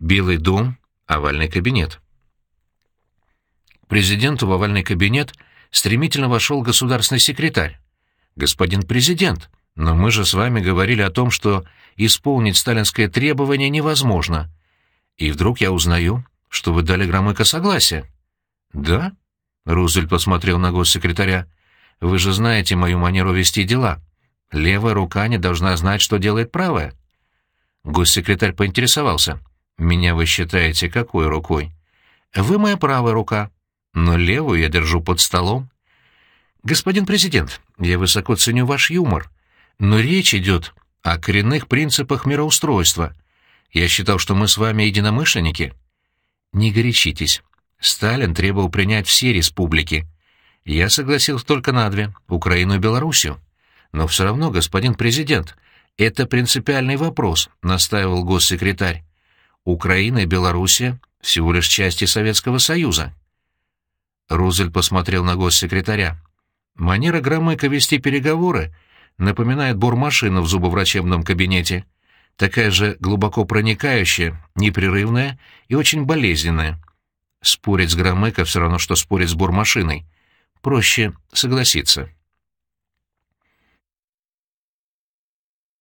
Белый дом, овальный кабинет. Президенту в овальный кабинет стремительно вошел государственный секретарь. «Господин президент, но мы же с вами говорили о том, что исполнить сталинское требование невозможно. И вдруг я узнаю, что вы дали Громыко согласие». «Да?» — Рузвельт посмотрел на госсекретаря. «Вы же знаете мою манеру вести дела. Левая рука не должна знать, что делает правая». Госсекретарь поинтересовался. «Меня вы считаете какой рукой?» «Вы моя правая рука, но левую я держу под столом». «Господин президент, я высоко ценю ваш юмор, но речь идет о коренных принципах мироустройства. Я считал, что мы с вами единомышленники». «Не горячитесь. Сталин требовал принять все республики. Я согласился только на две — Украину и Белоруссию. Но все равно, господин президент, это принципиальный вопрос», — настаивал госсекретарь. «Украина и Белоруссия — всего лишь части Советского Союза». Рузвельт посмотрел на госсекретаря. Манера Громыка вести переговоры напоминает бормашину в зубоврачебном кабинете. Такая же глубоко проникающая, непрерывная и очень болезненная. Спорить с Громыко все равно, что спорить с бормашиной. Проще согласиться.